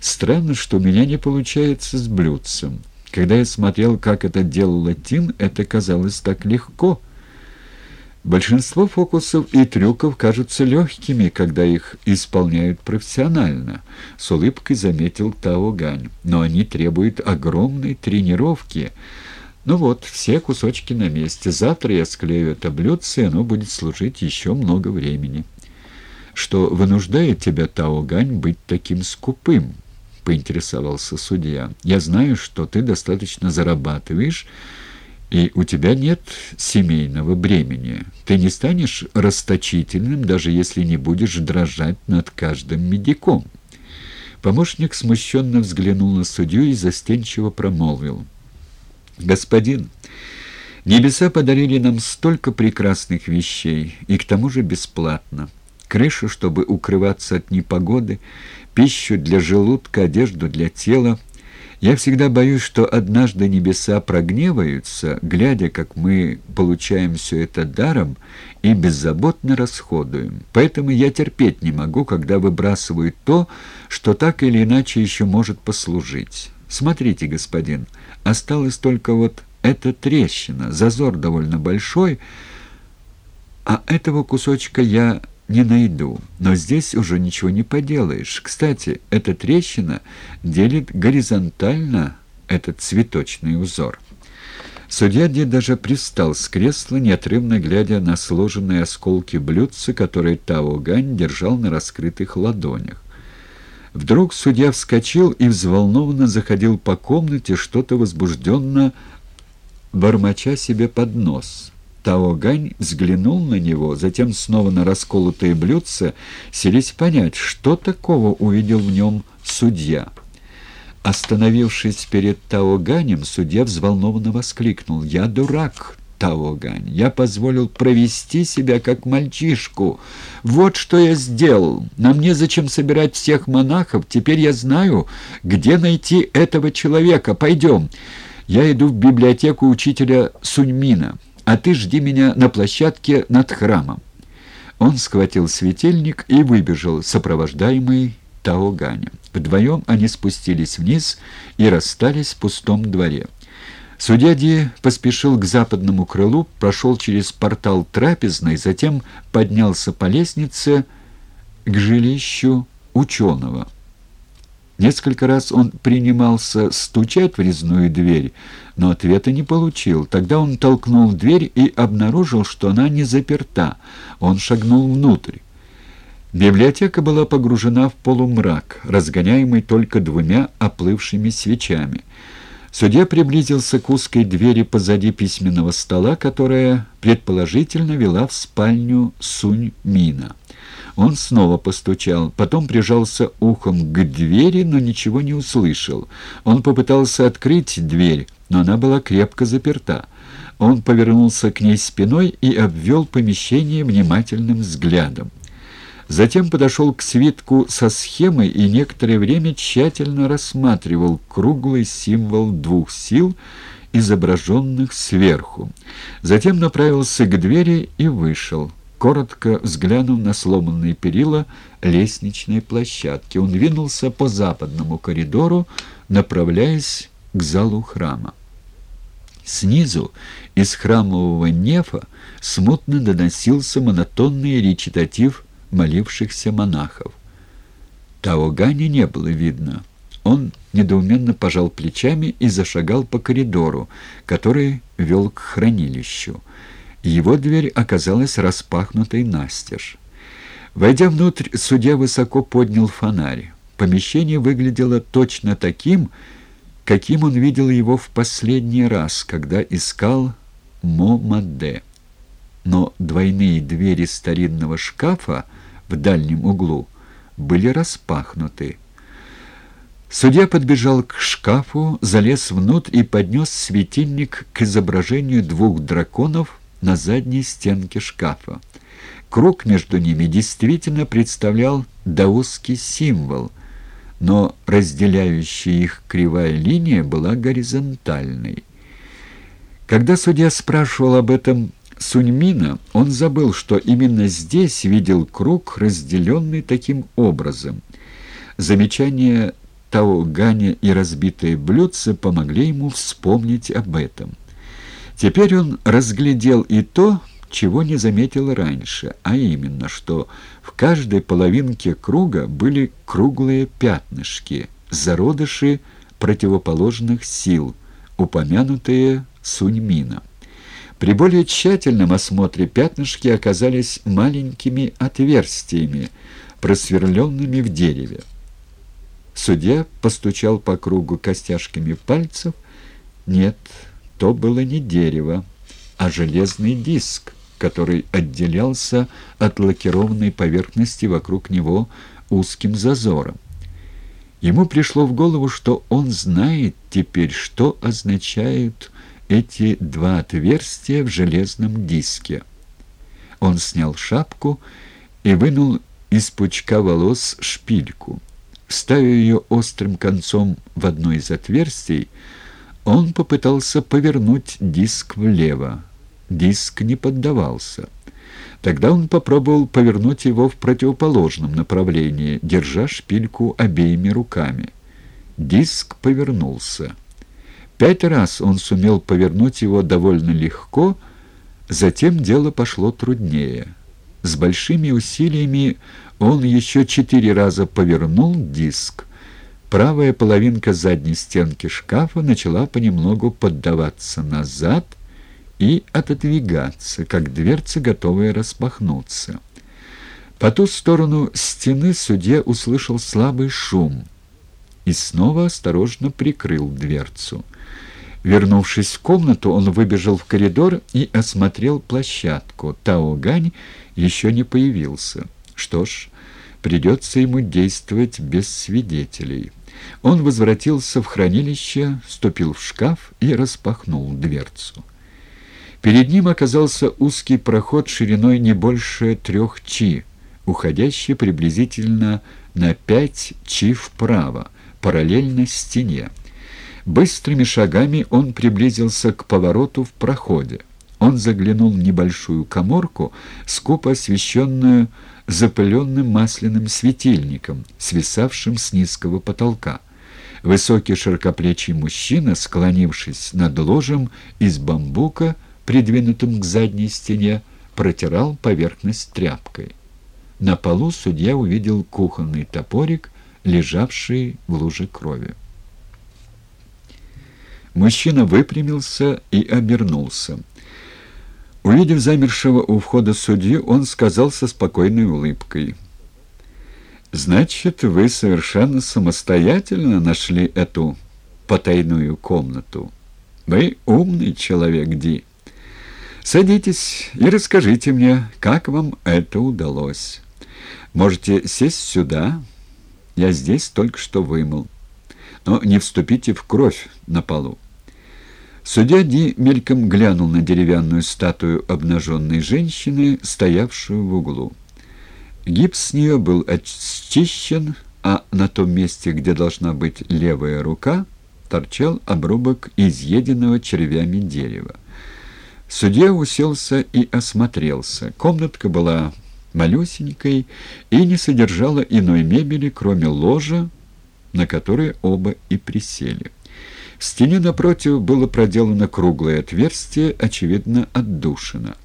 Странно, что у меня не получается с блюдцем. Когда я смотрел, как это делала Тин, это казалось так легко. Большинство фокусов и трюков кажутся легкими, когда их исполняют профессионально, — с улыбкой заметил Тао Гань. Но они требуют огромной тренировки. Ну вот, все кусочки на месте. Завтра я склею это блюдце, и оно будет служить еще много времени. Что вынуждает тебя, Тао Гань, быть таким скупым? Поинтересовался судья. «Я знаю, что ты достаточно зарабатываешь, и у тебя нет семейного бремени. Ты не станешь расточительным, даже если не будешь дрожать над каждым медиком». Помощник смущенно взглянул на судью и застенчиво промолвил. «Господин, небеса подарили нам столько прекрасных вещей, и к тому же бесплатно. Крышу, чтобы укрываться от непогоды, пищу для желудка, одежду для тела. Я всегда боюсь, что однажды небеса прогневаются, глядя, как мы получаем все это даром и беззаботно расходуем. Поэтому я терпеть не могу, когда выбрасывают то, что так или иначе еще может послужить. Смотрите, господин, осталась только вот эта трещина, зазор довольно большой, а этого кусочка я не найду. Но здесь уже ничего не поделаешь. Кстати, эта трещина делит горизонтально этот цветочный узор. Судья Ди даже пристал с кресла, неотрывно глядя на сложенные осколки блюдца, которые Тао Гань держал на раскрытых ладонях. Вдруг судья вскочил и взволнованно заходил по комнате, что-то возбужденно бормоча себе под нос. Таогань взглянул на него, затем снова на расколотые блюдца, селись понять, что такого увидел в нем судья. Остановившись перед Таоганем, судья взволнованно воскликнул «Я дурак!» Таогань. Я позволил провести себя как мальчишку. Вот что я сделал. Нам незачем собирать всех монахов. Теперь я знаю, где найти этого человека. Пойдем. Я иду в библиотеку учителя Суньмина а ты жди меня на площадке над храмом». Он схватил светильник и выбежал, сопровождаемый Таоганем. Вдвоем они спустились вниз и расстались в пустом дворе. Судья Ди поспешил к западному крылу, прошел через портал трапезной, затем поднялся по лестнице к жилищу ученого. Несколько раз он принимался стучать в резную дверь, но ответа не получил. Тогда он толкнул дверь и обнаружил, что она не заперта. Он шагнул внутрь. Библиотека была погружена в полумрак, разгоняемый только двумя оплывшими свечами. Судья приблизился к узкой двери позади письменного стола, которая, предположительно, вела в спальню Сунь-Мина. Он снова постучал, потом прижался ухом к двери, но ничего не услышал. Он попытался открыть дверь, но она была крепко заперта. Он повернулся к ней спиной и обвел помещение внимательным взглядом. Затем подошел к свитку со схемой и некоторое время тщательно рассматривал круглый символ двух сил, изображенных сверху. Затем направился к двери и вышел коротко взглянув на сломанные перила лестничной площадки. Он двинулся по западному коридору, направляясь к залу храма. Снизу, из храмового нефа, смутно доносился монотонный речитатив молившихся монахов. Таогани не было видно. Он недоуменно пожал плечами и зашагал по коридору, который вел к хранилищу. Его дверь оказалась распахнутой настежь. Войдя внутрь, судья высоко поднял фонарь. Помещение выглядело точно таким, каким он видел его в последний раз, когда искал Момаде. Но двойные двери старинного шкафа в дальнем углу были распахнуты. Судья подбежал к шкафу, залез внутрь и поднес светильник к изображению двух драконов на задней стенке шкафа. Круг между ними действительно представлял даосский символ, но разделяющая их кривая линия была горизонтальной. Когда судья спрашивал об этом Суньмина, он забыл, что именно здесь видел круг, разделенный таким образом. Замечание Тауганя и разбитые блюдца помогли ему вспомнить об этом. Теперь он разглядел и то, чего не заметил раньше, а именно, что в каждой половинке круга были круглые пятнышки, зародыши противоположных сил, упомянутые Суньмином. При более тщательном осмотре пятнышки оказались маленькими отверстиями, просверленными в дереве. Судья постучал по кругу костяшками пальцев. Нет, то было не дерево, а железный диск, который отделялся от лакированной поверхности вокруг него узким зазором. Ему пришло в голову, что он знает теперь, что означают эти два отверстия в железном диске. Он снял шапку и вынул из пучка волос шпильку. Ставя ее острым концом в одно из отверстий, он попытался повернуть диск влево. Диск не поддавался. Тогда он попробовал повернуть его в противоположном направлении, держа шпильку обеими руками. Диск повернулся. Пять раз он сумел повернуть его довольно легко, затем дело пошло труднее. С большими усилиями он еще четыре раза повернул диск. Правая половинка задней стенки шкафа начала понемногу поддаваться назад и отодвигаться, как дверца, готовая распахнуться. По ту сторону стены судья услышал слабый шум и снова осторожно прикрыл дверцу. Вернувшись в комнату, он выбежал в коридор и осмотрел площадку. Тао Гань еще не появился. Что ж, придется ему действовать без свидетелей. Он возвратился в хранилище, ступил в шкаф и распахнул дверцу. Перед ним оказался узкий проход шириной не больше трех чи, уходящий приблизительно на пять чи вправо, параллельно стене. Быстрыми шагами он приблизился к повороту в проходе. Он заглянул в небольшую коморку, скупо освещенную запыленным масляным светильником, свисавшим с низкого потолка. Высокий широкоплечий мужчина, склонившись над ложем из бамбука, придвинутым к задней стене, протирал поверхность тряпкой. На полу судья увидел кухонный топорик, лежавший в луже крови. Мужчина выпрямился и обернулся. Увидев замершего у входа судью, он сказал со спокойной улыбкой. «Значит, вы совершенно самостоятельно нашли эту потайную комнату. Вы умный человек, Ди. Садитесь и расскажите мне, как вам это удалось. Можете сесть сюда. Я здесь только что вымыл. Но не вступите в кровь на полу. Судья Ди мельком глянул на деревянную статую обнаженной женщины, стоявшую в углу. Гипс с нее был очищен, а на том месте, где должна быть левая рука, торчал обрубок изъеденного червями дерева. Судья уселся и осмотрелся. Комнатка была малюсенькой и не содержала иной мебели, кроме ложа, на которое оба и присели. В стене напротив было проделано круглое отверстие, очевидно, отдушина.